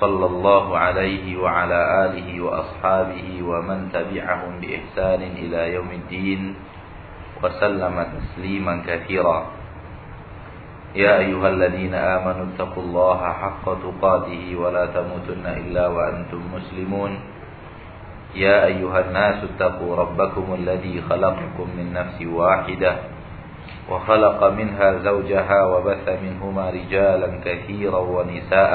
صلى الله عليه وعلى آله وأصحابه ومن تبعهم بإحسان إلى يوم الدين وسلم تسليما كثيرا. يا أيها الذين آمنوا اتقوا الله حق تقاته ولا تموتن إلا وأنتم مسلمون. يا أيها الناس اتقوا ربكم الذي خلقكم من نفس واحدة وخلق منها زوجها وبث منهما رجالا كثيرا ونساء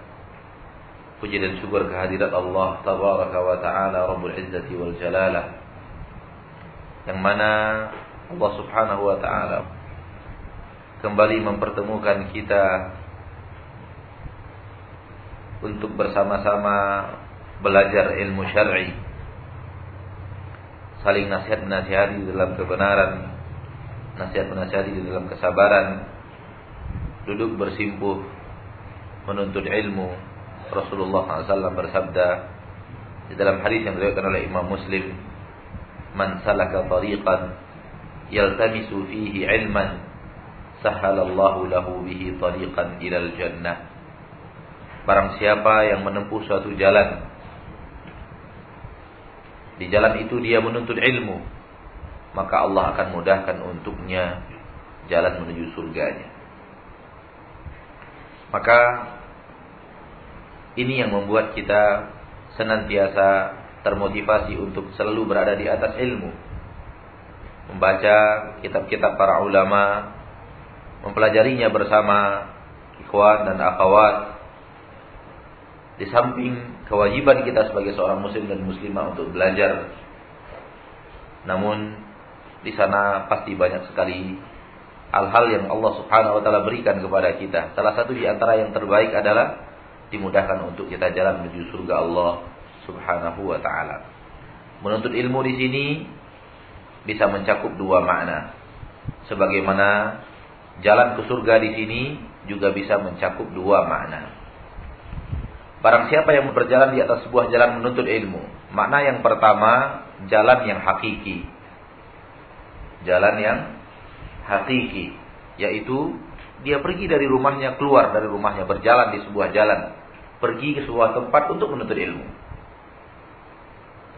Puji dan syukur kehadirat Allah Tabaraka wa ta'ala Rabbul Izzati wal Jalalah. Yang mana Allah subhanahu wa ta'ala Kembali mempertemukan kita Untuk bersama-sama Belajar ilmu syar'i Saling nasihat menasihati dalam kebenaran Nasihat menasihati dalam kesabaran Duduk bersimpuh Menuntut ilmu Rasulullah SAW bersabda di dalam hadis yang diriwayatkan oleh Imam Muslim, "Man salaka tariqan yaltamisu fihi ilman, sahhalallahu lahu bihi tariqan ilal jannah." Barang siapa yang menempuh suatu jalan di jalan itu dia menuntut ilmu, maka Allah akan mudahkan untuknya jalan menuju surganya. Maka ini yang membuat kita senantiasa termotivasi untuk selalu berada di atas ilmu. Membaca kitab-kitab para ulama, mempelajarinya bersama ikhwan dan akhwat. Di samping kewajiban kita sebagai seorang muslim dan muslimah untuk belajar. Namun di sana pasti banyak sekali hal-hal yang Allah Subhanahu wa taala berikan kepada kita. Salah satu di antara yang terbaik adalah dimudahkan untuk kita jalan menuju surga Allah Subhanahu wa taala. Menuntut ilmu di sini bisa mencakup dua makna. Sebagaimana jalan ke surga di sini juga bisa mencakup dua makna. Barang siapa yang berjalan di atas sebuah jalan menuntut ilmu, makna yang pertama jalan yang hakiki. Jalan yang hakiki, yaitu dia pergi dari rumahnya, keluar dari rumahnya, berjalan di sebuah jalan pergi ke sebuah tempat untuk menuntut ilmu.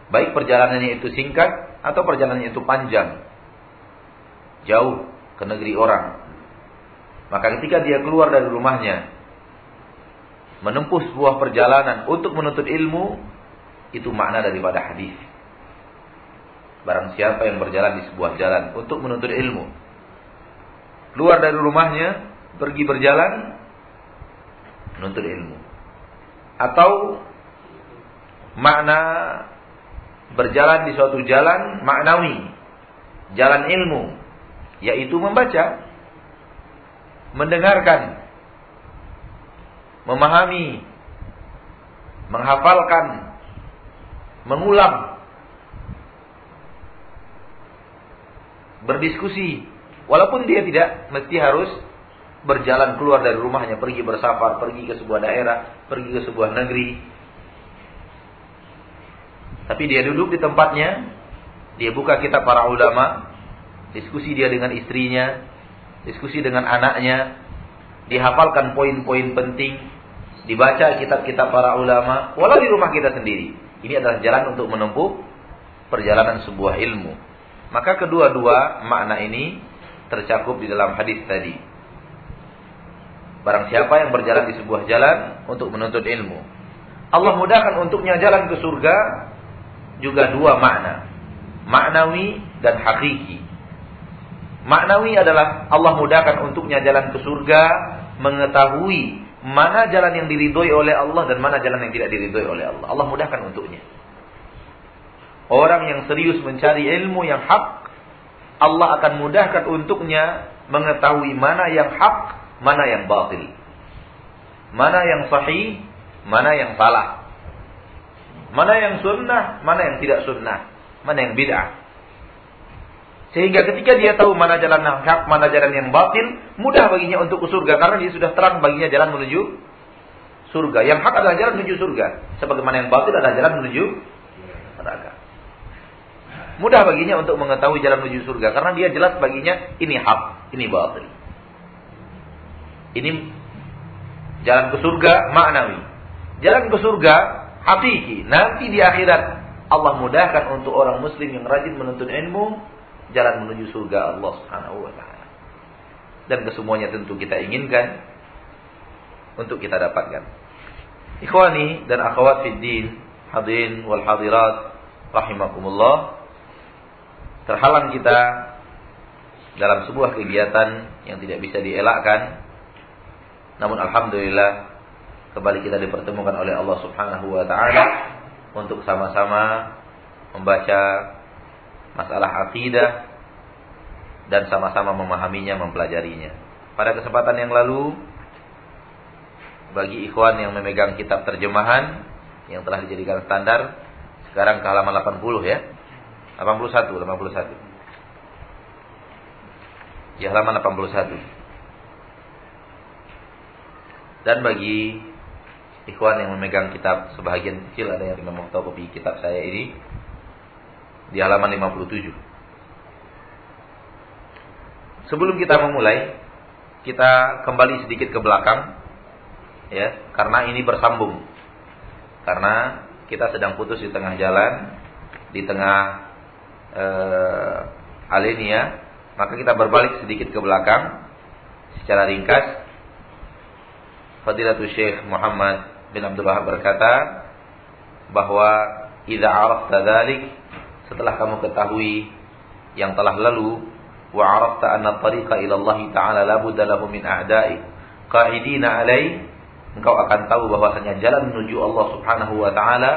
Baik perjalanannya itu singkat atau perjalanannya itu panjang. Jauh ke negeri orang. Maka ketika dia keluar dari rumahnya menempuh sebuah perjalanan untuk menuntut ilmu itu makna daripada hadis. Barang siapa yang berjalan di sebuah jalan untuk menuntut ilmu keluar dari rumahnya pergi berjalan menuntut ilmu atau makna berjalan di suatu jalan maknawi, jalan ilmu, yaitu membaca, mendengarkan, memahami, menghafalkan, mengulang, berdiskusi, walaupun dia tidak mesti harus berjalan keluar dari rumahnya, pergi bersafar, pergi ke sebuah daerah, pergi ke sebuah negeri. Tapi dia duduk di tempatnya, dia buka kitab para ulama, diskusi dia dengan istrinya, diskusi dengan anaknya, dihafalkan poin-poin penting, dibaca kitab-kitab para ulama, walau di rumah kita sendiri. Ini adalah jalan untuk menempuh perjalanan sebuah ilmu. Maka kedua-dua makna ini tercakup di dalam hadis tadi. Barang siapa yang berjalan di sebuah jalan untuk menuntut ilmu. Allah mudahkan untuknya jalan ke surga juga dua makna. Maknawi dan hakiki. Maknawi adalah Allah mudahkan untuknya jalan ke surga, mengetahui mana jalan yang diridhoi oleh Allah dan mana jalan yang tidak diridhoi oleh Allah. Allah mudahkan untuknya. Orang yang serius mencari ilmu yang hak, Allah akan mudahkan untuknya mengetahui mana yang hak, mana yang batil. Mana yang sahih, mana yang salah. Mana yang sunnah, mana yang tidak sunnah. Mana yang bid'ah. Sehingga ketika dia tahu mana jalan yang hak, mana jalan yang batil, mudah baginya untuk ke surga karena dia sudah terang baginya jalan menuju surga. Yang hak adalah jalan menuju surga, sebagaimana yang batil adalah jalan menuju neraka. Mudah baginya untuk mengetahui jalan menuju surga karena dia jelas baginya ini hak, ini batil. Ini jalan ke surga maknawi. Jalan ke surga hakiki. Nanti di akhirat Allah mudahkan untuk orang muslim yang rajin menuntut ilmu jalan menuju surga Allah Subhanahu wa taala. Dan kesemuanya tentu kita inginkan untuk kita dapatkan. Ikhwani dan akhwat fid din, hadirin wal hadirat rahimakumullah. Terhalang kita dalam sebuah kegiatan yang tidak bisa dielakkan. Namun alhamdulillah kembali kita dipertemukan oleh Allah Subhanahu wa taala untuk sama-sama membaca masalah akidah dan sama-sama memahaminya, mempelajarinya. Pada kesempatan yang lalu bagi ikhwan yang memegang kitab terjemahan yang telah dijadikan standar sekarang ke halaman 80 ya. 81, 81. Ya halaman 81. Dan bagi ikhwan yang memegang kitab sebagian kecil ada yang memang tahu kopi kitab saya ini di halaman 57. Sebelum kita memulai, kita kembali sedikit ke belakang ya, karena ini bersambung. Karena kita sedang putus di tengah jalan, di tengah uh, alinea, maka kita berbalik sedikit ke belakang secara ringkas. Fadilatul Syekh Muhammad bin Abdul Wahab berkata bahwa idza arafta dzalik setelah kamu ketahui yang telah lalu wa arafta anna tariqa ila Allah taala la budda lahu min a'da'i qa'idina alai engkau akan tahu bahwasanya jalan menuju Allah Subhanahu wa taala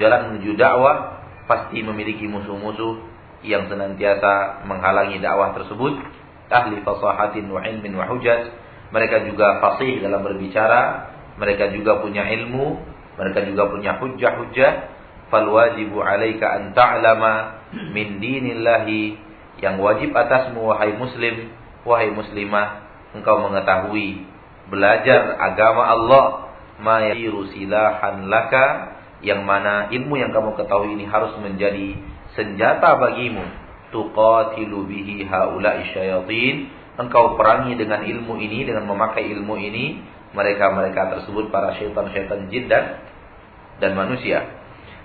jalan menuju dakwah pasti memiliki musuh-musuh yang senantiasa menghalangi dakwah tersebut. Ahli fasahatin wa ilmin wa hujjat mereka juga fasih dalam berbicara mereka juga punya ilmu mereka juga punya hujjah-hujjah fal wajibu alaika an ta'lama min dinillahi yang wajib atasmu wahai muslim. Wahai muslimah engkau mengetahui belajar agama Allah. Ma yahiru silahan laka yang mana ilmu yang kamu ketahui ini harus menjadi senjata bagimu. Tuqatilu bihi haula'i syayatin engkau perangi dengan ilmu ini dengan memakai ilmu ini mereka-mereka tersebut para syaitan-syaitan jin dan dan manusia.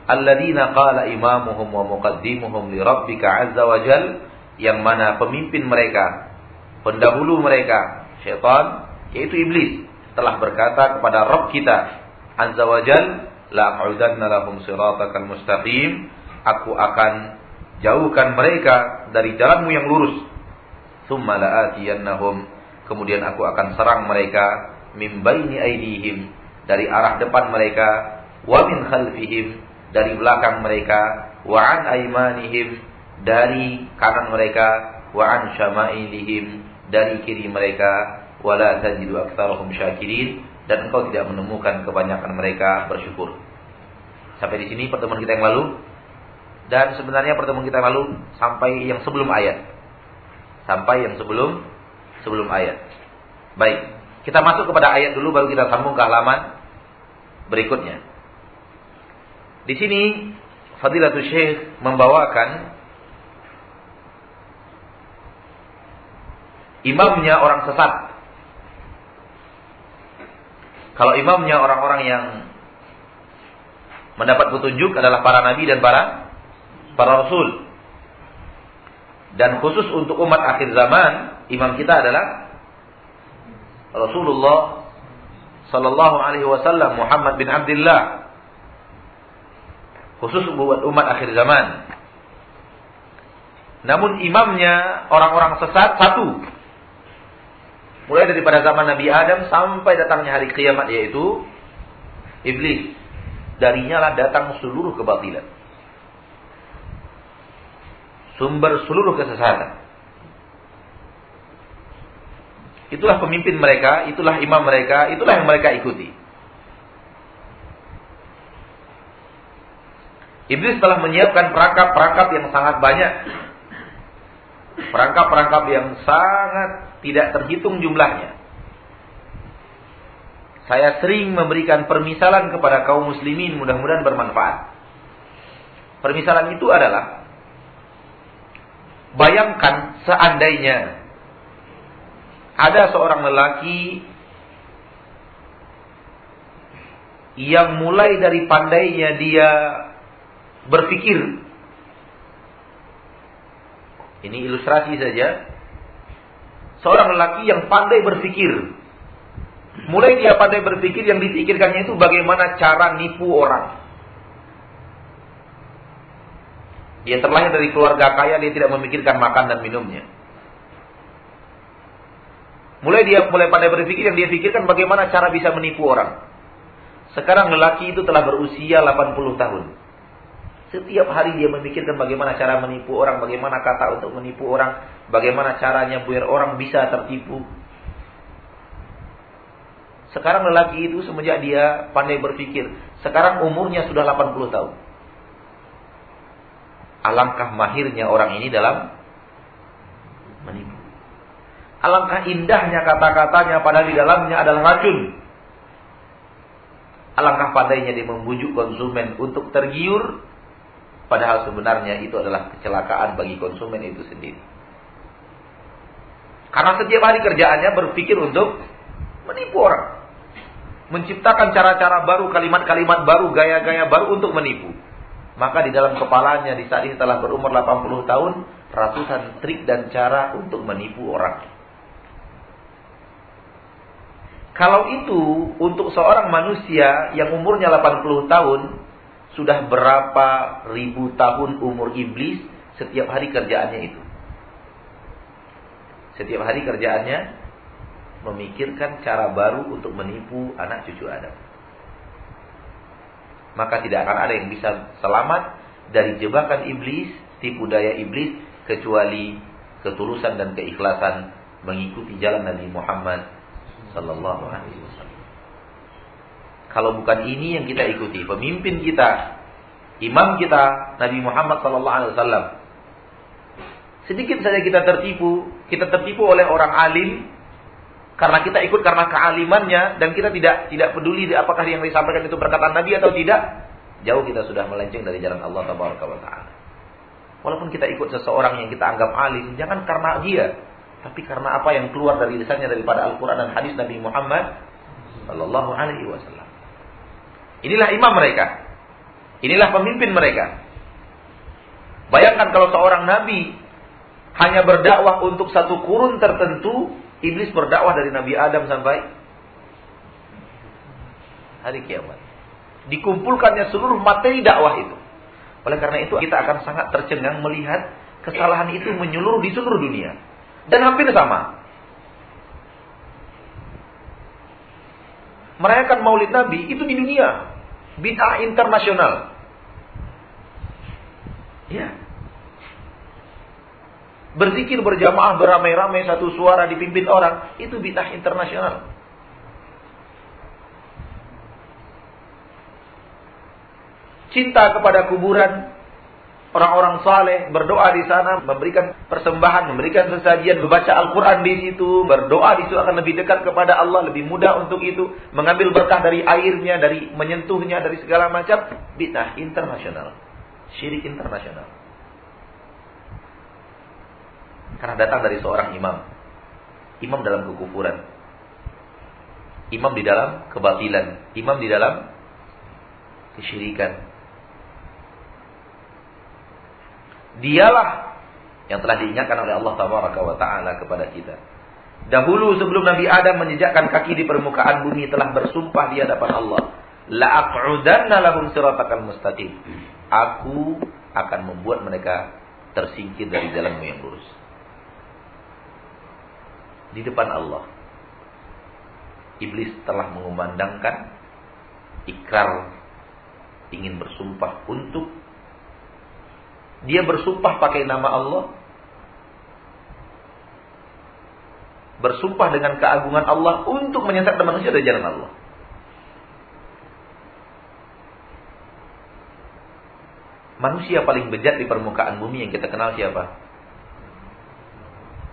Alladzina qala imamuhum wa muqaddimuhum li rabbika azza wa jal yang mana pemimpin mereka pendahulu mereka syaitan yaitu iblis telah berkata kepada Rabb kita azza wa jal la aq'udanna lahum siratakal mustaqim. Aku akan jauhkan mereka dari jalanmu yang lurus thumma la'atiyannahum. Kemudian aku akan serang mereka min baini aidihim. Dari arah depan mereka. Wa min khalfihim. Dari belakang mereka, wa an aimanihim dari kanan mereka, wa an syama'ilihim. Dari kiri mereka, wala tajidu aktsarahum syakirin. Dan engkau tidak menemukan kebanyakan mereka. Bersyukur. Sampai di sini pertemuan kita yang lalu. Dan sebenarnya pertemuan kita yang lalu sampai yang sebelum ayat. Sampai yang sebelum sebelum ayat. Baik, kita masuk kepada ayat dulu baru kita sambung ke halaman berikutnya. Di sini Fadilatul Syekh membawakan imamnya orang sesat. Kalau imamnya orang-orang yang mendapat petunjuk adalah para nabi dan para para rasul. Dan khusus untuk umat akhir zaman, imam kita adalah Rasulullah sallallahu alaihi wasallam Muhammad bin Abdullah khusus buat umat akhir zaman. Namun imamnya orang-orang sesat satu. Mulai daripada zaman Nabi Adam sampai datangnya hari kiamat yaitu iblis. Darinya lah datang seluruh kebatilan. Sumber seluruh kesesatan. Itulah pemimpin mereka, itulah imam mereka, itulah yang mereka ikuti. Iblis telah menyiapkan perangkap-perangkap yang sangat banyak. Perangkap-perangkap yang sangat tidak terhitung jumlahnya. Saya sering memberikan permisalan kepada kaum muslimin mudah-mudahan bermanfaat. Permisalan itu adalah bayangkan seandainya ada seorang lelaki yang mulai dari pandainya dia berpikir. Ini ilustrasi saja. Seorang lelaki yang pandai berpikir. Mulai dia pandai berpikir yang dipikirkannya itu bagaimana cara nipu orang. Dia terlahir dari keluarga kaya, dia tidak memikirkan makan dan minumnya. Mulai dia mulai pandai berpikir yang dia pikirkan bagaimana cara bisa menipu orang. Sekarang lelaki itu telah berusia 80 tahun. Setiap hari dia memikirkan bagaimana cara menipu orang, bagaimana kata untuk menipu orang, bagaimana caranya biar orang bisa tertipu. Sekarang lelaki itu semenjak dia pandai berpikir, sekarang umurnya sudah 80 tahun. Alangkah mahirnya orang ini dalam menipu. Alangkah indahnya kata-katanya padahal di dalamnya adalah racun. Alangkah pandainya dia membujuk konsumen untuk tergiur Padahal sebenarnya itu adalah kecelakaan bagi konsumen itu sendiri. Karena setiap hari kerjaannya berpikir untuk menipu orang. Menciptakan cara-cara baru, kalimat-kalimat baru, gaya-gaya baru untuk menipu. Maka di dalam kepalanya di saat ini telah berumur 80 tahun, ratusan trik dan cara untuk menipu orang. Kalau itu untuk seorang manusia yang umurnya 80 tahun, sudah berapa ribu tahun umur iblis setiap hari kerjaannya itu. Setiap hari kerjaannya memikirkan cara baru untuk menipu anak cucu Adam. Maka tidak akan ada yang bisa selamat dari jebakan iblis, tipu daya iblis kecuali ketulusan dan keikhlasan mengikuti jalan Nabi Muhammad sallallahu alaihi wasallam. Kalau bukan ini yang kita ikuti, pemimpin kita, imam kita Nabi Muhammad sallallahu alaihi wasallam. Sedikit saja kita tertipu, kita tertipu oleh orang alim karena kita ikut karena kealimannya dan kita tidak tidak peduli apakah yang disampaikan itu perkataan Nabi atau tidak. Jauh kita sudah melenceng dari jalan Allah tabaraka wa taala. Walaupun kita ikut seseorang yang kita anggap alim, jangan karena dia, tapi karena apa yang keluar dari lisannya daripada Al-Qur'an dan hadis Nabi Muhammad sallallahu alaihi wasallam. Inilah imam mereka. Inilah pemimpin mereka. Bayangkan kalau seorang nabi hanya berdakwah untuk satu kurun tertentu, iblis berdakwah dari Nabi Adam sampai hari kiamat. Dikumpulkannya seluruh materi dakwah itu. Oleh karena itu kita akan sangat tercengang melihat kesalahan itu menyeluruh di seluruh dunia. Dan hampir sama. Merayakan maulid Nabi itu di dunia bid'ah internasional. Ya. Berzikir berjamaah beramai-ramai satu suara dipimpin orang, itu bid'ah internasional. Cinta kepada kuburan, Orang-orang saleh berdoa di sana, memberikan persembahan, memberikan sesajian, membaca Al-Quran di situ, berdoa di situ akan lebih dekat kepada Allah, lebih mudah untuk itu, mengambil berkah dari airnya, dari menyentuhnya, dari segala macam, bid'ah internasional, syirik internasional. Karena datang dari seorang imam, imam dalam kekufuran, imam di dalam kebatilan, imam di dalam kesyirikan, Dialah yang telah diingatkan oleh Allah Taala kepada kita. Dahulu sebelum Nabi Adam menjejakkan kaki di permukaan bumi telah bersumpah di hadapan Allah, la aq'udanna lahum siratakal mustaqim. Aku akan membuat mereka tersingkir dari jalanmu yang lurus. Di depan Allah. Iblis telah mengumandangkan ikrar ingin bersumpah untuk dia bersumpah pakai nama Allah bersumpah dengan keagungan Allah untuk menyesatkan manusia dari jalan Allah. Manusia paling bejat di permukaan bumi yang kita kenal siapa?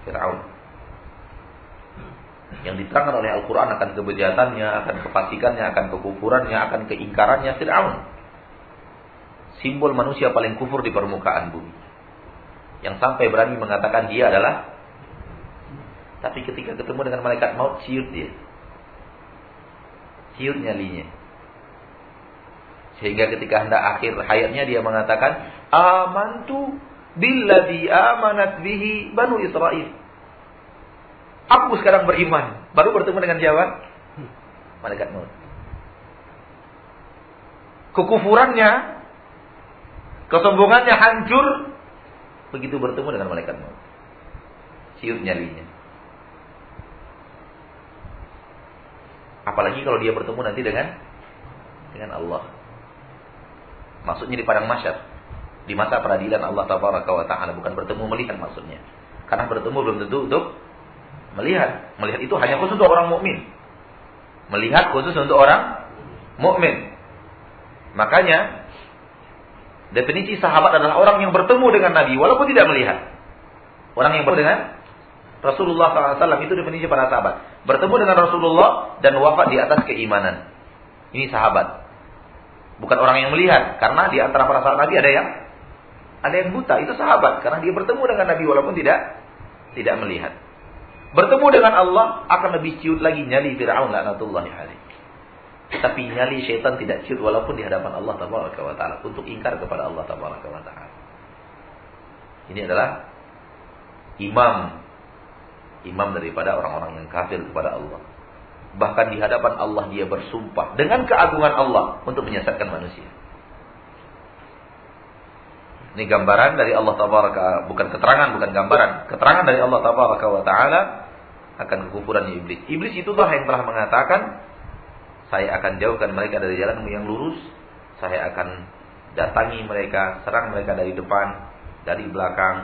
Fir'aun. Yang diterangkan oleh Al-Quran akan kebejatannya, akan kefasikannya, akan kekufurannya, akan keingkarannya Fir'aun. Simbol manusia paling kufur di permukaan bumi. Yang sampai berani mengatakan dia adalah tapi ketika ketemu dengan malaikat maut ciut dia. Ciut nyalinya. Sehingga ketika hendak akhir hayatnya dia mengatakan, "Amantu billadhi amanat bihi Banu Israel." Aku sekarang beriman. Baru bertemu dengan siapa? Malaikat maut. Kekufurannya, kesombongannya hancur begitu bertemu dengan malaikat maut. Ciut nyalinya. Apalagi kalau dia bertemu nanti dengan dengan Allah. Maksudnya di padang masyar. Di masa peradilan Allah tabaraka wa taala bukan bertemu melihat maksudnya. Karena bertemu belum tentu untuk melihat. Melihat itu hanya khusus untuk orang mukmin. Melihat khusus untuk orang mukmin. Makanya definisi sahabat adalah orang yang bertemu dengan Nabi walaupun tidak melihat. Orang yang bertemu dengan Rasulullah SAW itu definisi para sahabat. Bertemu dengan Rasulullah dan wafat di atas keimanan. Ini sahabat. Bukan orang yang melihat, karena di antara para sahabat Nabi ada yang ada yang buta, itu sahabat karena dia bertemu dengan Nabi walaupun tidak tidak melihat. Bertemu dengan Allah akan lebih ciut lagi nyali Firaun laknatullahi alaih. Tapi nyali syaitan tidak ciut walaupun di hadapan Allah tabaraka wa taala untuk ingkar kepada Allah tabaraka wa taala. Ini adalah imam imam daripada orang-orang yang kafir kepada Allah. Bahkan di hadapan Allah dia bersumpah dengan keagungan Allah untuk menyesatkan manusia. Ini gambaran dari Allah tabaraka bukan keterangan bukan gambaran, keterangan dari Allah taala akan kekufuran iblis. Iblis itu itulah yang telah mengatakan saya akan jauhkan mereka dari jalanmu yang lurus, saya akan datangi mereka, serang mereka dari depan, dari belakang,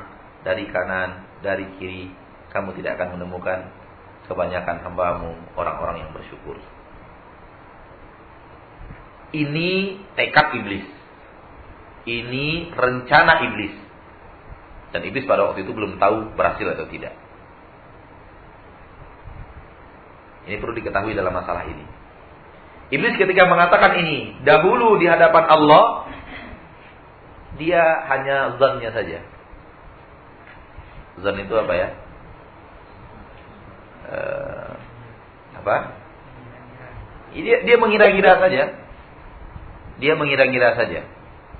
dari kanan, dari kiri. Kamu tidak akan menemukan kebanyakan hambamu orang-orang yang bersyukur. Ini tekad iblis. Ini rencana iblis. Dan iblis pada waktu itu belum tahu berhasil atau tidak. Ini perlu diketahui dalam masalah ini. Iblis ketika mengatakan ini dahulu di hadapan Allah, dia hanya zannya saja. Zan itu apa ya? uh, apa? Dia, dia mengira-gira saja. Dia mengira-gira saja.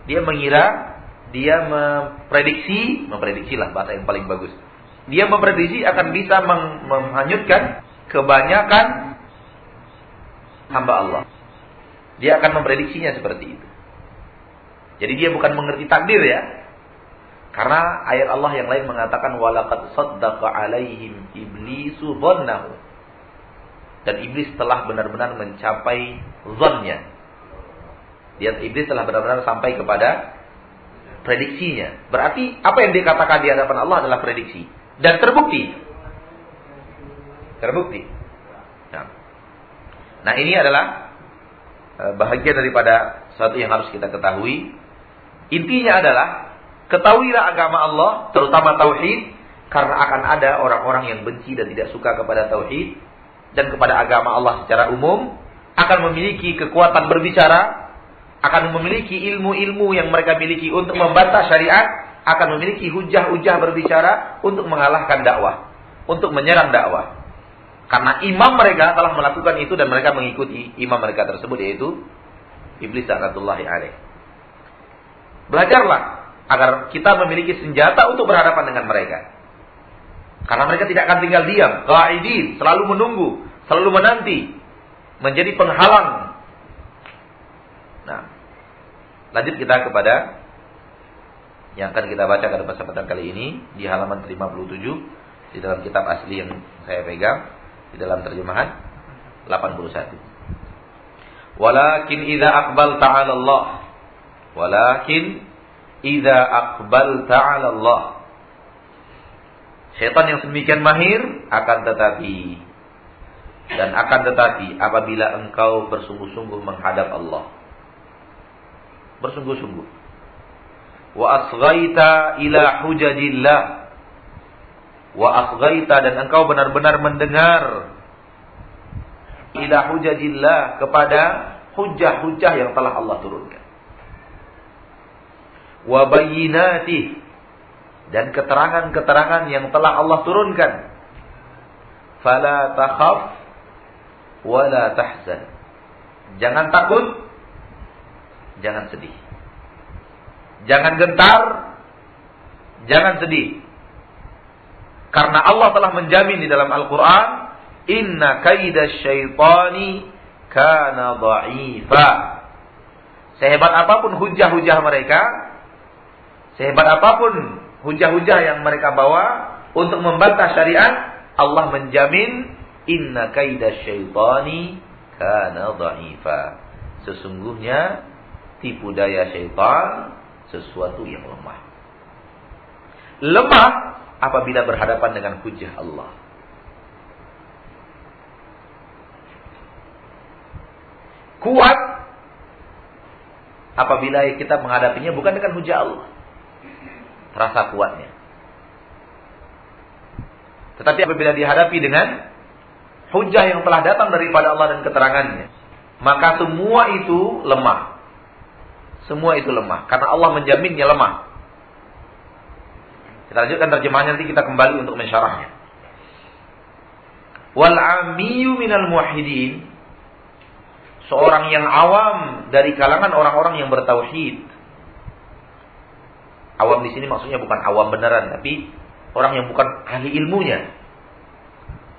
Dia mengira, dia memprediksi, memprediksi lah bahasa yang paling bagus. Dia memprediksi akan bisa meng, menghanyutkan kebanyakan hamba Allah. Dia akan memprediksinya seperti itu. Jadi dia bukan mengerti takdir ya, karena ayat Allah yang lain mengatakan walaqad saddaqa alaihim iblisu dhannahu. Dan iblis telah benar-benar mencapai zonnya. Dia iblis telah benar-benar sampai kepada prediksinya. Berarti apa yang dikatakan di hadapan Allah adalah prediksi dan terbukti. Terbukti. Nah, nah ini adalah eh, bahagia daripada sesuatu yang harus kita ketahui. Intinya adalah Ketahuilah agama Allah, terutama tauhid, karena akan ada orang-orang yang benci dan tidak suka kepada tauhid dan kepada agama Allah secara umum, akan memiliki kekuatan berbicara, akan memiliki ilmu-ilmu yang mereka miliki untuk membantah syariat, akan memiliki hujah-hujah berbicara untuk mengalahkan dakwah, untuk menyerang dakwah. Karena imam mereka telah melakukan itu dan mereka mengikuti imam mereka tersebut yaitu iblis sanatullahi alaih. Belajarlah agar kita memiliki senjata untuk berhadapan dengan mereka. Karena mereka tidak akan tinggal diam, qaidin, selalu menunggu, selalu menanti, menjadi penghalang. Nah, lanjut kita kepada yang akan kita baca pada kesempatan kali ini di halaman 57 di dalam kitab asli yang saya pegang di dalam terjemahan 81. Walakin idza aqbal ta'ala Allah walakin idza aqbal ta'ala Allah Syaitan yang sedemikian mahir akan tetapi dan akan tetapi apabila engkau bersungguh-sungguh menghadap Allah bersungguh-sungguh. Wa asghaita ila hujajillah wa asghaita dan engkau benar-benar mendengar. Ila hujajillah kepada hujah-hujah yang telah Allah turunkan. Wa bayyinatih dan keterangan-keterangan yang telah Allah turunkan. Fala takhaf wala tahzan. Jangan takut jangan sedih Jangan gentar, jangan sedih. Karena Allah telah menjamin di dalam Al-Quran, Inna kaida syaitani kana dha'ifa. Sehebat apa pun hujah-hujah mereka, sehebat apa pun hujah-hujah yang mereka bawa untuk membantah syariat, Allah menjamin inna kaida syaitani kana dha'ifa. Sesungguhnya tipu daya syaitan sesuatu yang lemah. Lemah apabila berhadapan dengan hujah Allah. Kuat apabila kita menghadapinya bukan dengan hujah Allah. Terasa kuatnya. Tetapi apabila dihadapi dengan hujah yang telah datang daripada Allah dan keterangannya, maka semua itu lemah. Semua itu lemah. Karena Allah menjaminnya lemah. Kita lanjutkan terjemahannya nanti kita kembali untuk mensyarahnya. Wal amiyu minal muwahhidin seorang yang awam dari kalangan orang-orang yang bertauhid. Awam di sini maksudnya bukan awam beneran, tapi orang yang bukan ahli ilmunya.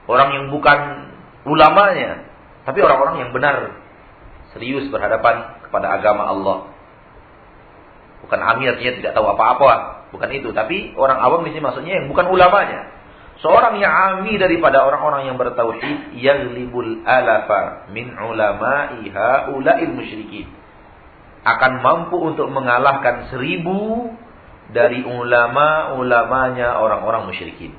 Orang yang bukan ulamanya, tapi orang-orang yang benar serius berhadapan kepada agama Allah. Bukan amir artinya tidak tahu apa-apa, bukan itu. Tapi orang awam di sini maksudnya yang bukan ulamanya. Seorang yang ami daripada orang-orang yang bertauhid libul alafa min ulama'i haula'il musyrikin. Akan mampu untuk mengalahkan seribu dari ulama-ulamanya orang-orang musyrikin.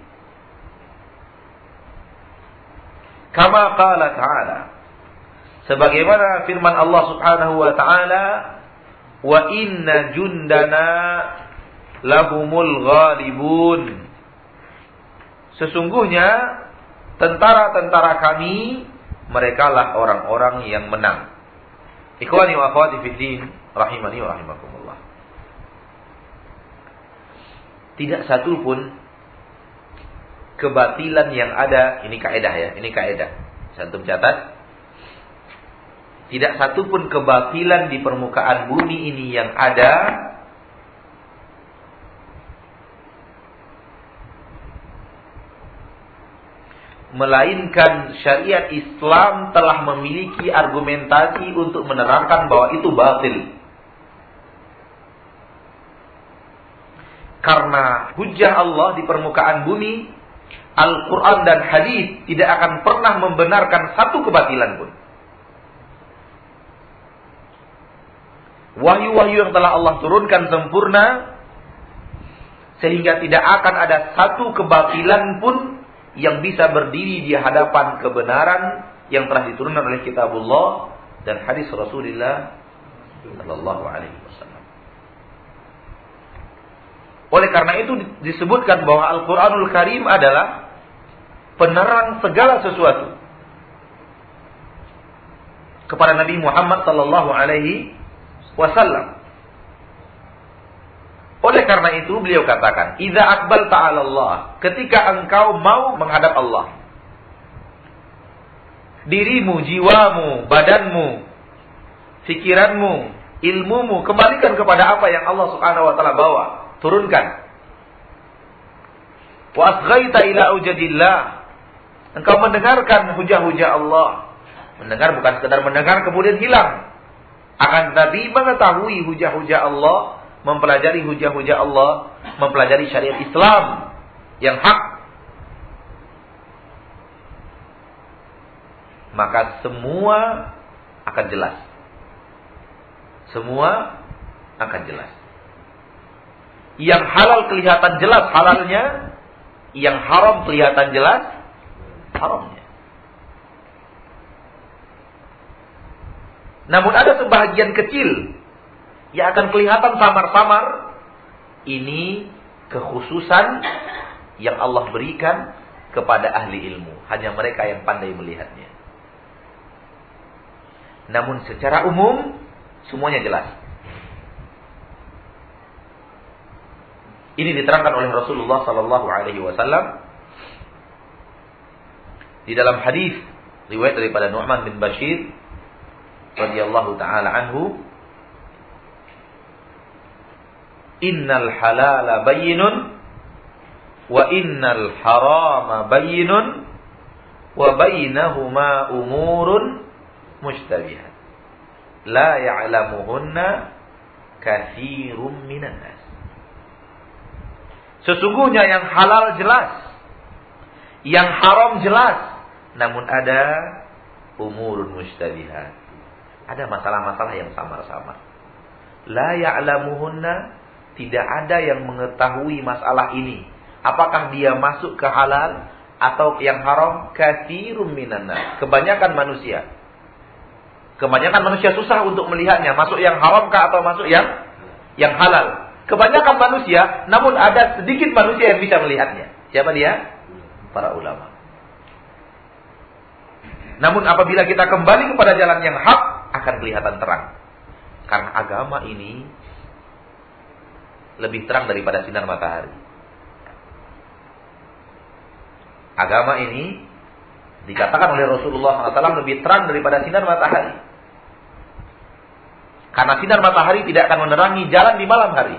Kama qala. Sebagaimana firman Allah Subhanahu wa taala wa inna jundana lahumul ghalibun. Sesungguhnya tentara-tentara kami mereka lah orang-orang yang menang. Ikhwani wa akhwati fiddin rahimani wa rahimakumullah. Tidak satu pun kebatilan yang ada, ini kaidah ya, ini kaidah. Santum catat, tidak satu pun kebatilan di permukaan bumi ini yang ada melainkan syariat Islam telah memiliki argumentasi untuk menerangkan bahwa itu batil. Karena hujah Allah di permukaan bumi, Al-Quran dan hadis tidak akan pernah membenarkan satu kebatilan pun. Wahyu-wahyu yang telah Allah turunkan sempurna sehingga tidak akan ada satu kebatilan pun yang bisa berdiri di hadapan kebenaran yang telah diturunkan oleh kitabullah dan hadis Rasulullah sallallahu alaihi wasallam. Oleh karena itu disebutkan bahwa Al-Qur'anul Karim adalah penerang segala sesuatu kepada Nabi Muhammad sallallahu alaihi wasallam. Oleh karena itu beliau katakan, "Idza akbal ta'ala Allah," ketika engkau mau menghadap Allah. Dirimu, jiwamu, badanmu, pikiranmu, ilmumu kembalikan kepada apa yang Allah Subhanahu wa taala bawa, turunkan. Wa asghaita ila ujadillah. Engkau mendengarkan hujah-hujah Allah. Mendengar bukan sekedar mendengar kemudian hilang. Akan tetapi mengetahui hujah-hujah Allah, mempelajari hujah-hujah Allah, mempelajari syariat Islam yang hak. Maka semua akan jelas. Semua akan jelas. Yang halal kelihatan jelas halalnya, yang haram kelihatan jelas haramnya. Namun ada sebahagian kecil yang akan kelihatan samar-samar. Ini kekhususan yang Allah berikan kepada ahli ilmu. Hanya mereka yang pandai melihatnya. Namun secara umum semuanya jelas. Ini diterangkan oleh Rasulullah Sallallahu Alaihi Wasallam di dalam hadis riwayat daripada Nu'man bin Bashir radhiyallahu taala anhu Innal halala bayyinun wa innal harama bayyinun wa bainahuma umurun mushtabihat la ya'lamuhunna katsirun minan nas Sesungguhnya yang halal jelas, yang haram jelas, namun ada umur mustabihat. Ada masalah-masalah yang samar-samar. La ya'lamuhunna tidak ada yang mengetahui masalah ini. Apakah dia masuk ke halal atau yang haram? Kathirun minanna. Kebanyakan manusia. Kebanyakan manusia susah untuk melihatnya. Masuk yang haram kah atau masuk yang yang halal. Kebanyakan manusia, namun ada sedikit manusia yang bisa melihatnya. Siapa dia? Para ulama. Namun apabila kita kembali kepada jalan yang hak, akan kelihatan terang. Karena agama ini lebih terang daripada sinar matahari. Agama ini dikatakan oleh Rasulullah SAW lebih terang daripada sinar matahari. Karena sinar matahari tidak akan menerangi jalan di malam hari.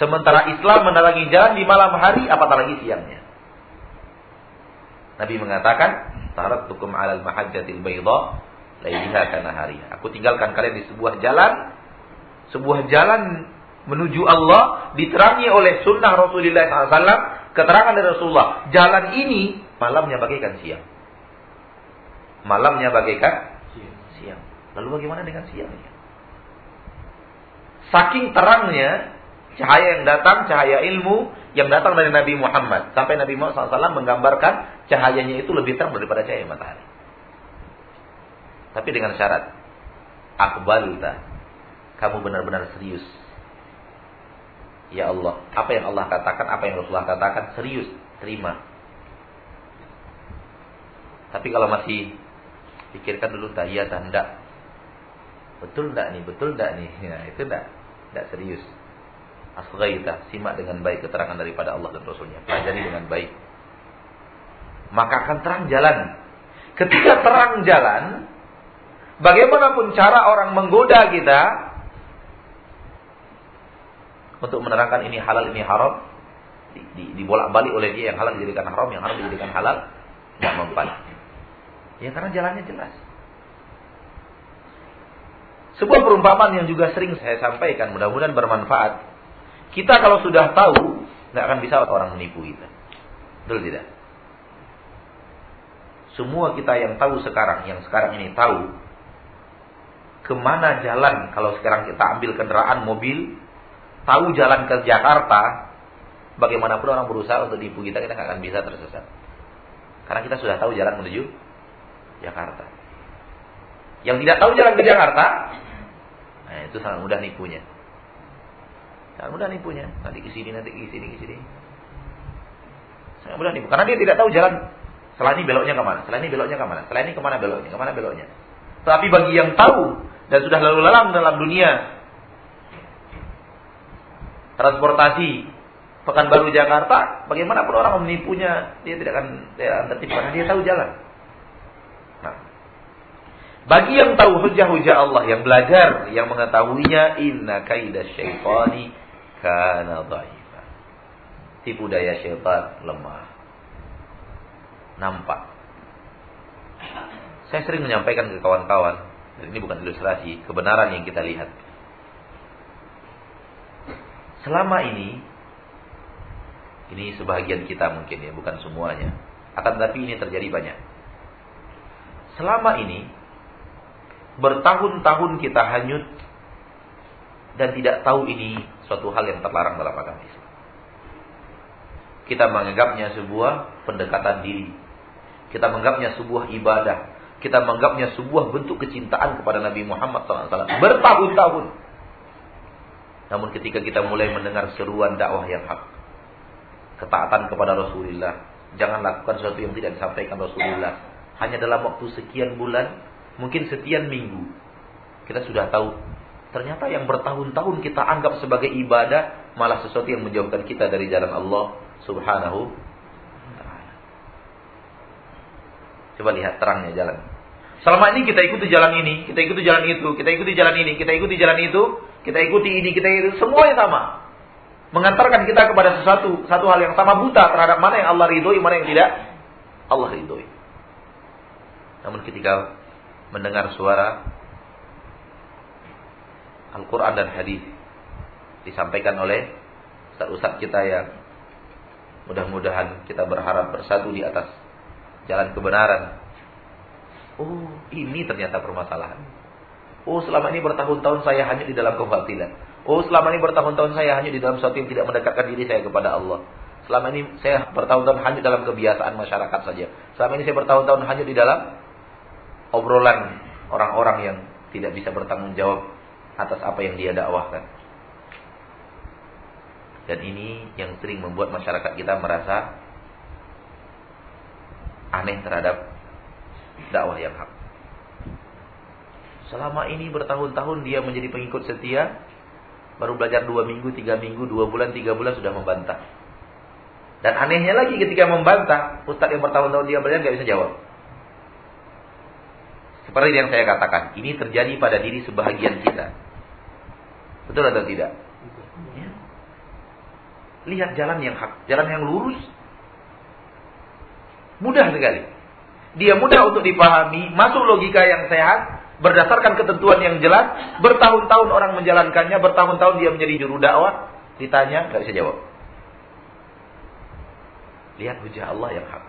Sementara Islam menerangi jalan di malam hari, apatah lagi siangnya. Nabi mengatakan, tukum alal mahajjatil bayda lailaha kana hari. Aku tinggalkan kalian di sebuah jalan, sebuah jalan menuju Allah diterangi oleh sunnah Rasulullah SAW, keterangan dari Rasulullah. Jalan ini malamnya bagaikan siang. Malamnya bagaikan siang. Lalu bagaimana dengan siangnya? Saking terangnya Cahaya yang datang, cahaya ilmu yang datang dari Nabi Muhammad. Sampai Nabi Muhammad SAW menggambarkan cahayanya itu lebih terang daripada cahaya matahari. Tapi dengan syarat. Akbalta. Kamu benar-benar serius. Ya Allah. Apa yang Allah katakan, apa yang Rasulullah katakan. Serius. Terima. Tapi kalau masih pikirkan dulu tak iya tak enggak. Betul enggak nih? Betul enggak nih? Nah, itu enggak. Enggak serius asghaita, simak dengan baik keterangan daripada Allah dan Rasulnya. Pelajari dengan baik. Maka akan terang jalan. Ketika terang jalan, bagaimanapun cara orang menggoda kita untuk menerangkan ini halal, ini haram, di, di, dibolak-balik oleh dia yang halal dijadikan haram, yang haram dijadikan halal, tidak mempan. Ya karena jalannya jelas. Sebuah perumpamaan yang juga sering saya sampaikan, mudah-mudahan bermanfaat kita kalau sudah tahu, nggak akan bisa orang menipu kita. Betul tidak? Semua kita yang tahu sekarang, yang sekarang ini tahu, ke mana jalan kalau sekarang kita ambil kendaraan mobil, tahu jalan ke Jakarta, bagaimanapun orang berusaha untuk tipu kita, kita nggak akan bisa tersesat. Karena kita sudah tahu jalan menuju Jakarta. Yang tidak tahu jalan ke Jakarta, nah itu sangat mudah nipunya. Sangat mudah nipunya. Nanti ke sini, nanti ke sini, ke sini. Sangat mudah nipu. Karena dia tidak tahu jalan setelah ini beloknya ke mana, setelah ini beloknya ke mana, setelah ini ke mana beloknya, ke mana beloknya. Tapi bagi yang tahu dan sudah lalu lalang dalam dunia transportasi Pekanbaru Jakarta, bagaimana pun orang menipunya, dia tidak akan, akan tertipu karena dia tahu jalan. Nah, bagi yang tahu hujah-hujah Allah, yang belajar, yang mengetahuinya, inna kaidah syaitani kana dhaifa. Tipu daya syaitan lemah. Nampak. Saya sering menyampaikan ke kawan-kawan, ini bukan ilustrasi, kebenaran yang kita lihat. selama ini ini sebagian kita mungkin ya, bukan semuanya. Akan tetapi ini terjadi banyak. Selama ini bertahun-tahun kita hanyut dan tidak tahu ini suatu hal yang terlarang dalam agama Islam. Kita menganggapnya sebuah pendekatan diri. Kita menganggapnya sebuah ibadah. Kita menganggapnya sebuah bentuk kecintaan kepada Nabi Muhammad SAW. Bertahun-tahun. Namun ketika kita mulai mendengar seruan dakwah yang hak. Ketaatan kepada Rasulullah. Jangan lakukan sesuatu yang tidak disampaikan Rasulullah. Hanya dalam waktu sekian bulan. Mungkin sekian minggu. Kita sudah tahu Ternyata yang bertahun-tahun kita anggap sebagai ibadah malah sesuatu yang menjauhkan kita dari jalan Allah Subhanahu Coba lihat terangnya jalan. Selama ini kita ikuti jalan ini, kita ikuti jalan itu, kita ikuti jalan ini, kita ikuti jalan itu, kita ikuti ini, kita ikuti semuanya sama. Mengantarkan kita kepada sesuatu satu hal yang sama buta terhadap mana yang Allah ridhoi, mana yang tidak Allah ridhoi. Namun ketika mendengar suara Al-Quran dan hadis disampaikan oleh ustaz-ustaz kita yang mudah-mudahan kita berharap bersatu di atas jalan kebenaran. Oh, ini ternyata permasalahan. Oh, selama ini bertahun-tahun saya hanya di dalam kebatilan. Oh, selama ini bertahun-tahun saya hanya di dalam sesuatu yang tidak mendekatkan diri saya kepada Allah. Selama ini saya bertahun-tahun hanya dalam kebiasaan masyarakat saja. Selama ini saya bertahun-tahun hanya di dalam obrolan orang-orang yang tidak bisa bertanggung jawab atas apa yang dia dakwahkan. Dan ini yang sering membuat masyarakat kita merasa aneh terhadap dakwah yang hak. Selama ini bertahun-tahun dia menjadi pengikut setia, baru belajar dua minggu, tiga minggu, dua bulan, tiga bulan sudah membantah. Dan anehnya lagi ketika membantah, Ustadz yang bertahun-tahun dia belajar nggak bisa jawab. Seperti yang saya katakan, ini terjadi pada diri sebahagian kita. Betul atau tidak? Ya. Lihat jalan yang hak, jalan yang lurus. Mudah sekali. Dia mudah untuk dipahami, masuk logika yang sehat, berdasarkan ketentuan yang jelas, bertahun-tahun orang menjalankannya, bertahun-tahun dia menjadi juru dakwah, ditanya nggak bisa jawab. Lihat hujah Allah yang hak.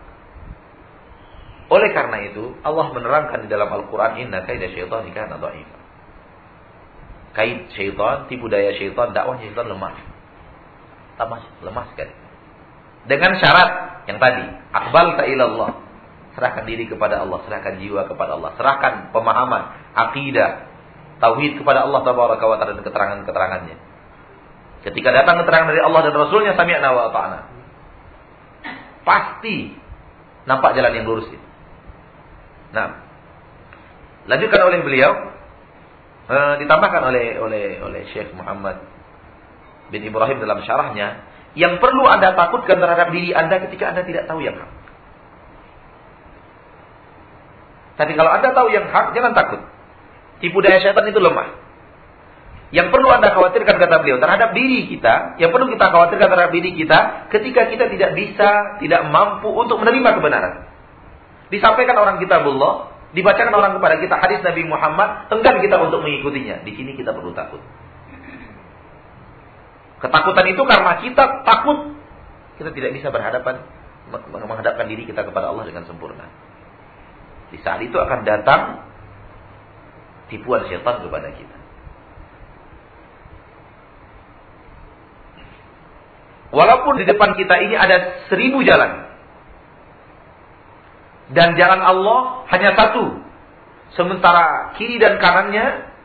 Oleh karena itu, Allah menerangkan di dalam Al-Quran, Inna kaidah syaitan kana dha'ifa kait syaitan, tipu daya syaitan, dakwah syaitan lemah. Lemah, lemah sekali. Dengan syarat yang tadi, akbal ilallah. Serahkan diri kepada Allah, serahkan jiwa kepada Allah, serahkan pemahaman, akidah, tauhid kepada Allah tabaraka wa taala dan keterangan-keterangannya. Ketika datang keterangan dari Allah dan Rasulnya sami'na wa ata'na. Pasti nampak jalan yang lurus itu. Nah, lanjutkan oleh beliau e, ditambahkan oleh oleh oleh Syekh Muhammad bin Ibrahim dalam syarahnya yang perlu Anda takutkan terhadap diri Anda ketika Anda tidak tahu yang hak. Tapi kalau Anda tahu yang hak, jangan takut. Tipu daya syaitan itu lemah. Yang perlu Anda khawatirkan kata beliau terhadap diri kita, yang perlu kita khawatirkan terhadap diri kita ketika kita tidak bisa, tidak mampu untuk menerima kebenaran. Disampaikan orang kitabullah, dibacakan orang kepada kita hadis Nabi Muhammad, enggan kita untuk mengikutinya. Di sini kita perlu takut. Ketakutan itu karena kita takut kita tidak bisa berhadapan menghadapkan diri kita kepada Allah dengan sempurna. Di saat itu akan datang tipuan setan kepada kita. Walaupun di depan kita ini ada seribu jalan, dan jalan Allah hanya satu. Sementara kiri dan kanannya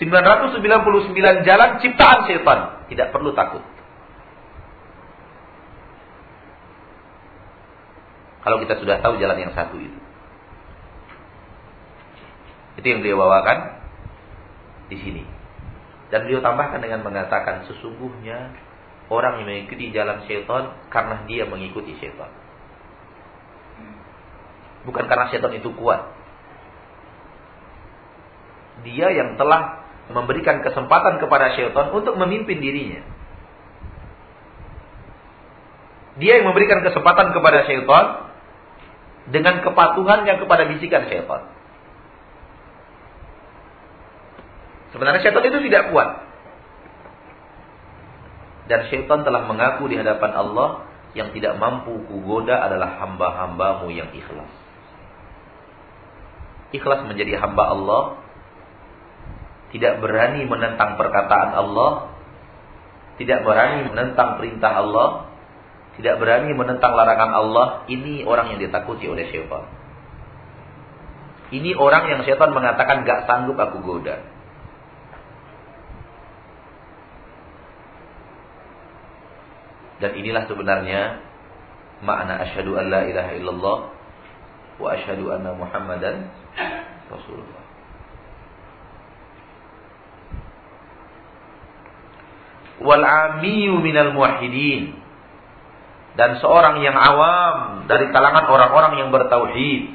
999 jalan ciptaan setan. Tidak perlu takut. Kalau kita sudah tahu jalan yang satu itu. Itu yang beliau bawakan di sini. Dan beliau tambahkan dengan mengatakan sesungguhnya orang yang mengikuti jalan syaitan karena dia mengikuti syaitan. Bukan karena setan itu kuat. Dia yang telah memberikan kesempatan kepada syaitan untuk memimpin dirinya. Dia yang memberikan kesempatan kepada syaitan dengan kepatuhannya kepada bisikan syaitan. Sebenarnya syaitan itu tidak kuat. Dan syaitan telah mengaku di hadapan Allah yang tidak mampu kugoda adalah hamba-hambamu yang ikhlas. Ikhlas menjadi hamba Allah, tidak berani menentang perkataan Allah, tidak berani menentang perintah Allah, tidak berani menentang larangan Allah, ini orang yang ditakuti oleh syaitan. Ini orang yang syaitan mengatakan gak sanggup aku goda. Dan inilah sebenarnya makna asyhadu an la ilaha illallah wa asyhadu anna muhammadan rasulullah. Wal amiyu minal muwahhidin dan seorang yang awam dari kalangan orang-orang yang bertauhid.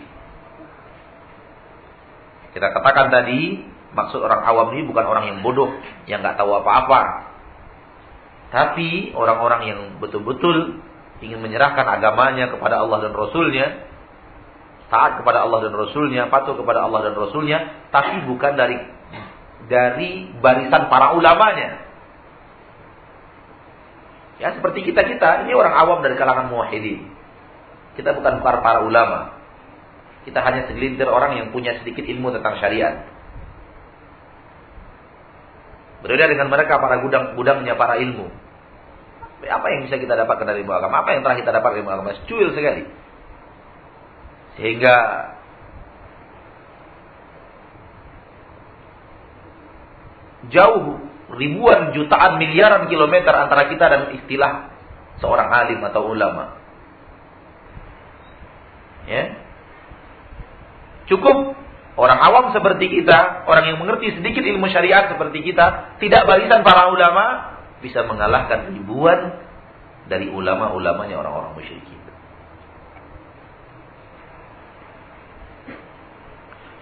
Kita katakan tadi, maksud orang awam ini bukan orang yang bodoh, yang nggak tahu apa-apa. Tapi orang-orang yang betul-betul ingin menyerahkan agamanya kepada Allah dan Rasulnya, taat kepada Allah dan Rasulnya, patuh kepada Allah dan Rasulnya, tapi bukan dari dari barisan para ulamanya. Ya seperti kita kita ini orang awam dari kalangan muwahhidin. Kita bukan para para ulama. Kita hanya segelintir orang yang punya sedikit ilmu tentang syariat. Berbeda dengan mereka para gudang-gudangnya para ilmu. Apa yang bisa kita dapatkan dari ilmu agama? Apa yang telah kita dapat dari ilmu agama? Cuil sekali. Sehingga jauh ribuan jutaan miliaran kilometer antara kita dan istilah seorang alim atau ulama. Ya. Cukup orang awam seperti kita, orang yang mengerti sedikit ilmu syariat seperti kita, tidak barisan para ulama, bisa mengalahkan ribuan dari ulama-ulamanya orang-orang musyrikin.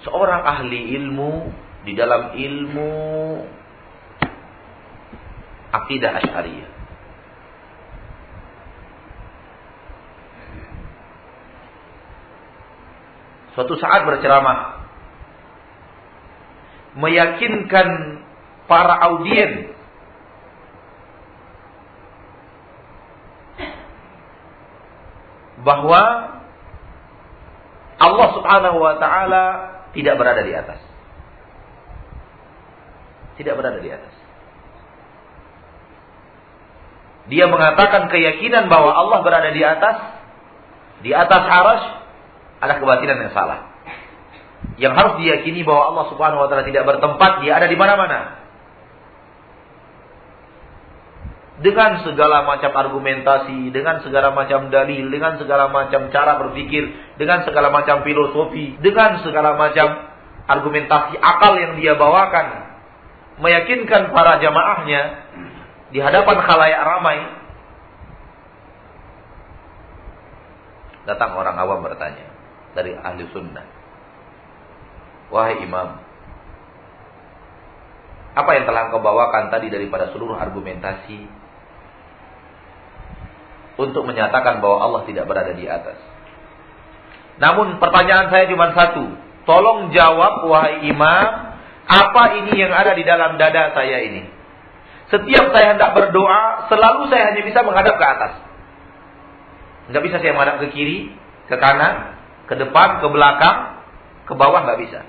Seorang ahli ilmu di dalam ilmu akidah Asy'ariyah. Suatu saat berceramah meyakinkan para audien bahwa Allah Subhanahu wa taala tidak berada di atas. Tidak berada di atas. Dia mengatakan keyakinan bahwa Allah berada di atas di atas arasy ada kebatilan yang salah. Yang harus diyakini bahwa Allah Subhanahu wa taala tidak bertempat, dia ada di mana-mana. dengan segala macam argumentasi, dengan segala macam dalil, dengan segala macam cara berpikir, dengan segala macam filosofi, dengan segala macam argumentasi akal yang dia bawakan, meyakinkan para jamaahnya di hadapan khalayak ramai. Datang orang awam bertanya dari ahli sunnah. Wahai imam, apa yang telah engkau bawakan tadi daripada seluruh argumentasi untuk menyatakan bahwa Allah tidak berada di atas. Namun pertanyaan saya cuma satu. Tolong jawab wahai imam, apa ini yang ada di dalam dada saya ini? Setiap saya hendak berdoa, selalu saya hanya bisa menghadap ke atas. Nggak bisa saya menghadap ke kiri, ke kanan, ke depan, ke belakang, ke bawah nggak bisa.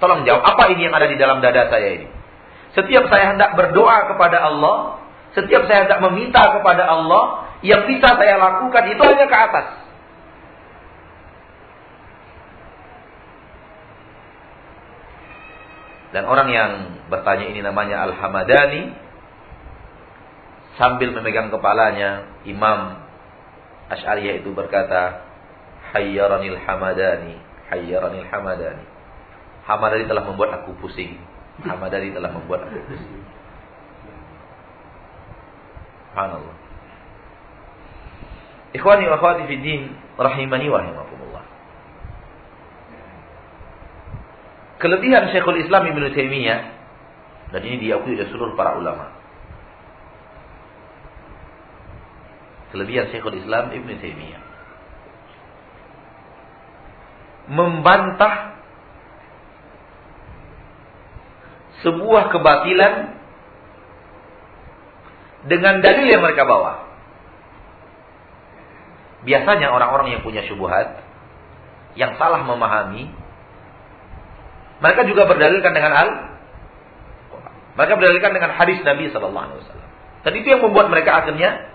Tolong jawab, apa ini yang ada di dalam dada saya ini? Setiap saya hendak berdoa kepada Allah, setiap saya hendak meminta kepada Allah, yang bisa saya lakukan itu hanya ke atas. Dan orang yang bertanya ini namanya Al-Hamadani sambil memegang kepalanya Imam Asy'ariyah itu berkata Hayyaranil Hamadani Hayyaranil Hamadani Hamadani telah membuat aku pusing Hamadani telah membuat aku pusing Subhanallah Ikhwani wa akhwati fi din rahimani wa rahimakumullah. Kelebihan Syekhul Islam Ibnu Taimiyah dan ini diakui oleh seluruh para ulama. Kelebihan Syekhul Islam Ibnu Taimiyah membantah sebuah kebatilan dengan dalil yang mereka bawa. Biasanya orang-orang yang punya syubhat, yang salah memahami, mereka juga berdalilkan dengan al mereka berdalilkan dengan hadis Nabi Sallallahu Alaihi Wasallam. Dan itu yang membuat mereka akhirnya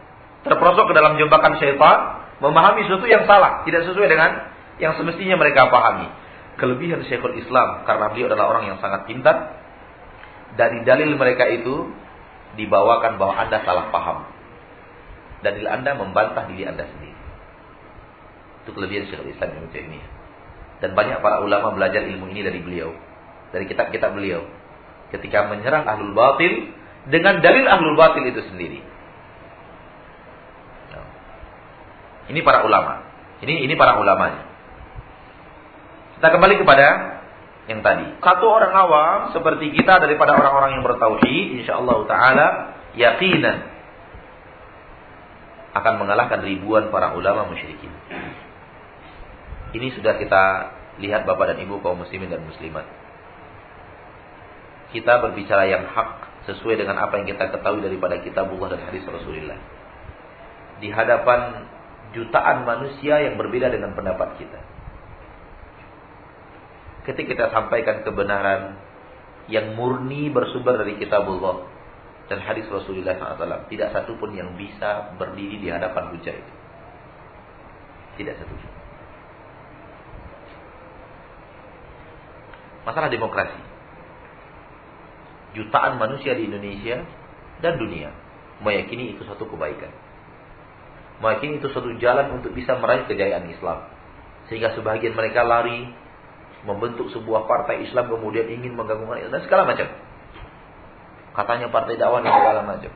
terperosok ke dalam jebakan syaitan, memahami sesuatu yang salah, tidak sesuai dengan yang semestinya mereka pahami. Kelebihan Syekhul Islam karena beliau adalah orang yang sangat pintar. Dari dalil mereka itu dibawakan bahwa Anda salah paham. Dalil Anda membantah diri Anda sendiri. Itu kelebihan Syekhul Islam yang ini. Dan banyak para ulama belajar ilmu ini dari beliau. Dari kitab-kitab beliau. Ketika menyerang ahlul batil dengan dalil ahlul batil itu sendiri. Ini para ulama. Ini ini para ulamanya. Kita kembali kepada yang tadi. Satu orang awam seperti kita daripada orang-orang yang bertauhid, insyaallah taala yakinan akan mengalahkan ribuan para ulama musyrikin. Ini sudah kita lihat Bapak dan Ibu kaum muslimin dan muslimat. Kita berbicara yang hak sesuai dengan apa yang kita ketahui daripada kitabullah dan hadis Rasulullah. Di hadapan jutaan manusia yang berbeda dengan pendapat kita. Ketika kita sampaikan kebenaran yang murni bersumber dari kitabullah dan hadis Rasulullah SAW, tidak satu pun yang bisa berdiri di hadapan hujah itu. Tidak satu pun. Masalah demokrasi. Jutaan manusia di Indonesia dan dunia meyakini itu satu kebaikan Makin itu satu jalan untuk bisa meraih kejayaan Islam. Sehingga sebagian mereka lari membentuk sebuah partai Islam kemudian ingin menggabungkan dan segala macam. Katanya partai dakwah dan segala macam.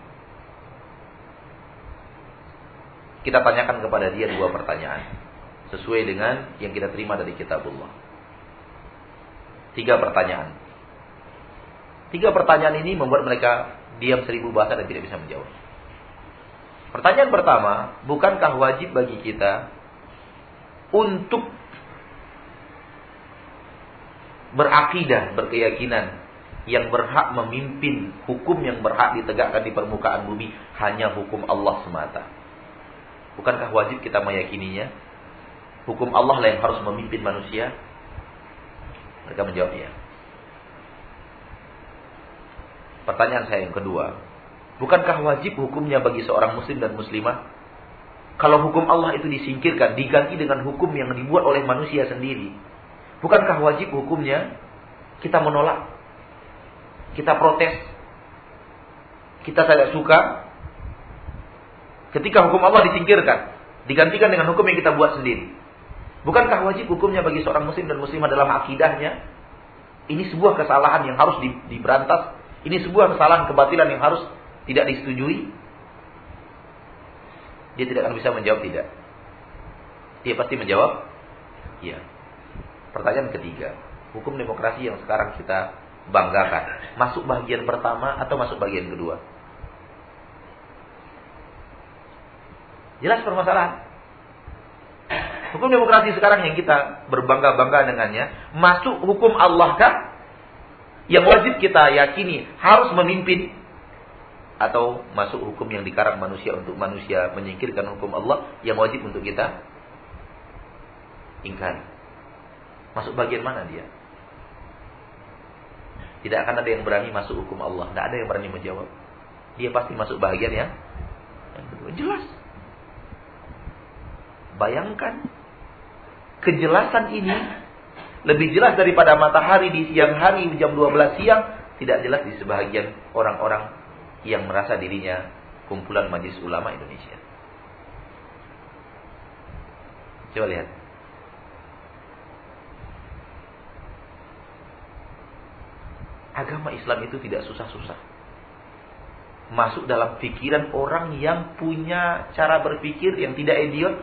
Kita tanyakan kepada dia dua pertanyaan sesuai dengan yang kita terima dari kitabullah. Tiga pertanyaan. Tiga pertanyaan ini membuat mereka diam seribu bahasa dan tidak bisa menjawab. Pertanyaan pertama, bukankah wajib bagi kita untuk berakidah, berkeyakinan yang berhak memimpin hukum yang berhak ditegakkan di permukaan bumi hanya hukum Allah semata. Bukankah wajib kita meyakininya? Hukum Allah lah yang harus memimpin manusia? Mereka menjawab ya. Pertanyaan saya yang kedua, Bukankah wajib hukumnya bagi seorang muslim dan muslimah? Kalau hukum Allah itu disingkirkan, diganti dengan hukum yang dibuat oleh manusia sendiri. Bukankah wajib hukumnya kita menolak? Kita protes? Kita tidak suka? Ketika hukum Allah disingkirkan, digantikan dengan hukum yang kita buat sendiri. Bukankah wajib hukumnya bagi seorang muslim dan muslimah dalam akidahnya? Ini sebuah kesalahan yang harus diberantas. Ini sebuah kesalahan kebatilan yang harus tidak disetujui, dia tidak akan bisa menjawab tidak. Dia pasti menjawab, iya. Pertanyaan ketiga, hukum demokrasi yang sekarang kita banggakan, masuk bagian pertama atau masuk bagian kedua? Jelas permasalahan. Hukum demokrasi sekarang yang kita berbangga-bangga dengannya, masuk hukum Allah kah? Yang wajib kita yakini harus memimpin atau masuk hukum yang dikarang manusia untuk manusia menyingkirkan hukum Allah yang wajib untuk kita ingkari. Masuk bagian mana dia? Tidak akan ada yang berani masuk hukum Allah. Tidak ada yang berani menjawab. Dia pasti masuk bagian ya. Yang kedua. Jelas. Bayangkan. Kejelasan ini. Lebih jelas daripada matahari di siang hari jam 12 siang. Tidak jelas di sebagian orang-orang yang merasa dirinya kumpulan majlis ulama Indonesia. Coba lihat. Agama Islam itu tidak susah-susah. Masuk dalam pikiran orang yang punya cara berpikir yang tidak idiot.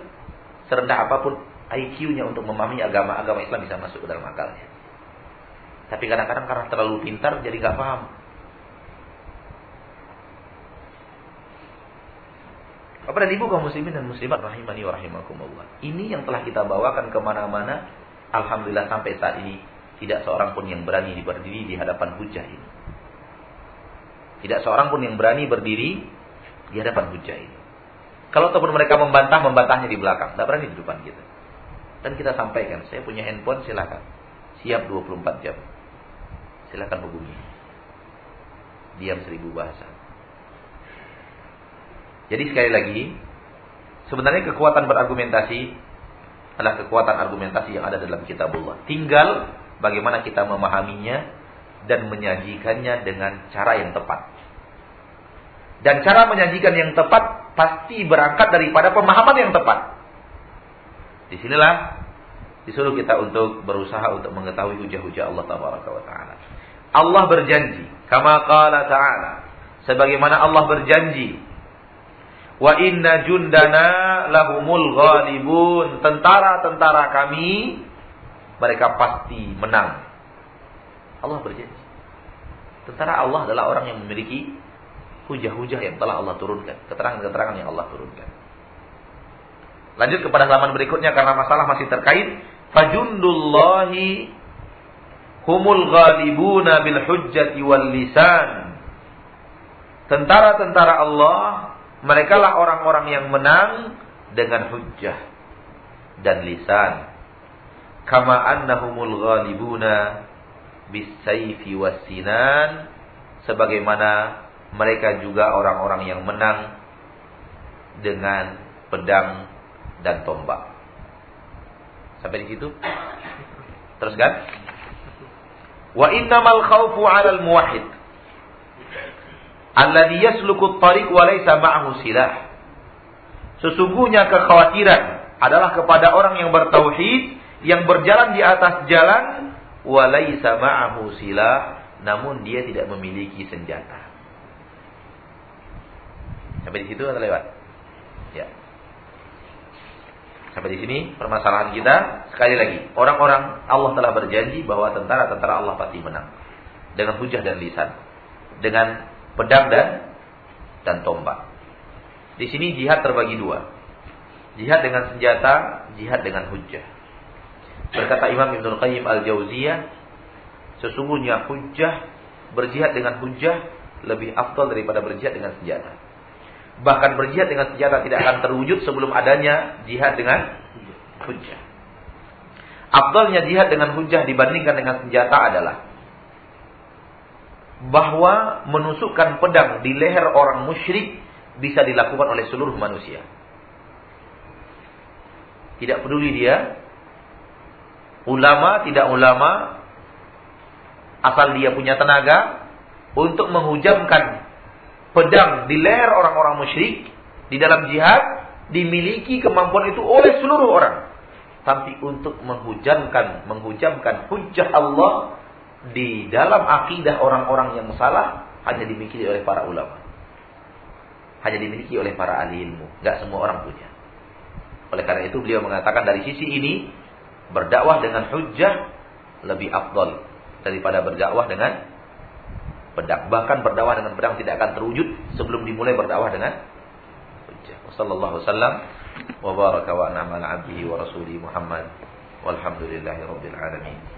Serendah apa pun IQ-nya untuk memahami agama-agama Islam bisa masuk ke dalam akalnya. Tapi kadang-kadang karena terlalu pintar jadi gak paham. Bapak dan Ibu kaum muslimin dan muslimat rahimani wa rahimakumullah. Ini yang telah kita bawakan ke mana-mana. Alhamdulillah sampai saat ini tidak seorang pun yang berani berdiri di hadapan hujah ini. Tidak seorang pun yang berani berdiri di hadapan hujah ini. Kalau ataupun mereka membantah, membantahnya di belakang. Tidak berani di depan kita. Dan kita sampaikan, saya punya handphone silakan. Siap 24 jam. Silakan hubungi. Diam seribu bahasa. Jadi sekali lagi, sebenarnya kekuatan berargumentasi adalah kekuatan argumentasi yang ada dalam kitabullah. Tinggal bagaimana kita memahaminya dan menyajikannya dengan cara yang tepat. Dan cara menyajikan yang tepat pasti berangkat daripada pemahaman yang tepat. Di sinilah disuruh kita untuk berusaha untuk mengetahui hujah-hujah Allah Taala. Allah berjanji, kama qala ta'ala, sebagaimana Allah berjanji Wa inna jundana lahumul ghalibun. Tentara-tentara kami mereka pasti menang. Allah berjanji. Tentara Allah adalah orang yang memiliki hujah-hujah yang telah Allah turunkan, keterangan-keterangan yang Allah turunkan. Lanjut kepada halaman berikutnya karena masalah masih terkait fajundullahi humul ghalibuna bil hujjati wal lisan. Tentara-tentara Allah mereka lah orang-orang yang menang dengan hujjah dan lisan. Kama annahumul ghalibuna bisayfi wassinan sebagaimana mereka juga orang-orang yang menang dengan pedang dan tombak. Sampai di situ? Teruskan. Wa innamal khawfu 'alal muwahhid alladhi yasluku tariq wa laysa ma'ahu silah. Sesungguhnya kekhawatiran adalah kepada orang yang bertauhid yang berjalan di atas jalan wa laysa ma'ahu silah namun dia tidak memiliki senjata. Sampai di situ atau lewat? Ya. Sampai di sini permasalahan kita sekali lagi orang-orang Allah telah berjanji bahwa tentara-tentara Allah pasti menang dengan hujah dan lisan dengan pedang dan dan tombak. Di sini jihad terbagi dua. Jihad dengan senjata, jihad dengan hujjah. Berkata Imam Ibnu Qayyim Al-Jauziyah, sesungguhnya hujjah berjihad dengan hujjah lebih afdal daripada berjihad dengan senjata. Bahkan berjihad dengan senjata tidak akan terwujud sebelum adanya jihad dengan hujjah. Afdalnya jihad dengan hujjah dibandingkan dengan senjata adalah bahwa menusukkan pedang di leher orang musyrik bisa dilakukan oleh seluruh manusia. Tidak peduli dia ulama tidak ulama asal dia punya tenaga untuk menghujamkan pedang di leher orang-orang musyrik di dalam jihad dimiliki kemampuan itu oleh seluruh orang. Tapi untuk menghujamkan menghujamkan hujah Allah di dalam akidah orang-orang yang salah hanya dimiliki oleh para ulama. Hanya dimiliki oleh para ahli ilmu. Gak semua orang punya. Oleh karena itu beliau mengatakan dari sisi ini berdakwah dengan hujjah lebih afdol daripada berdakwah dengan pedang. Bahkan berdakwah dengan pedang tidak akan terwujud sebelum dimulai berdakwah dengan hujjah. Wassallallahu wasallam wa baraka wa an'ama wa rasuli Muhammad walhamdulillahi rabbil alamin.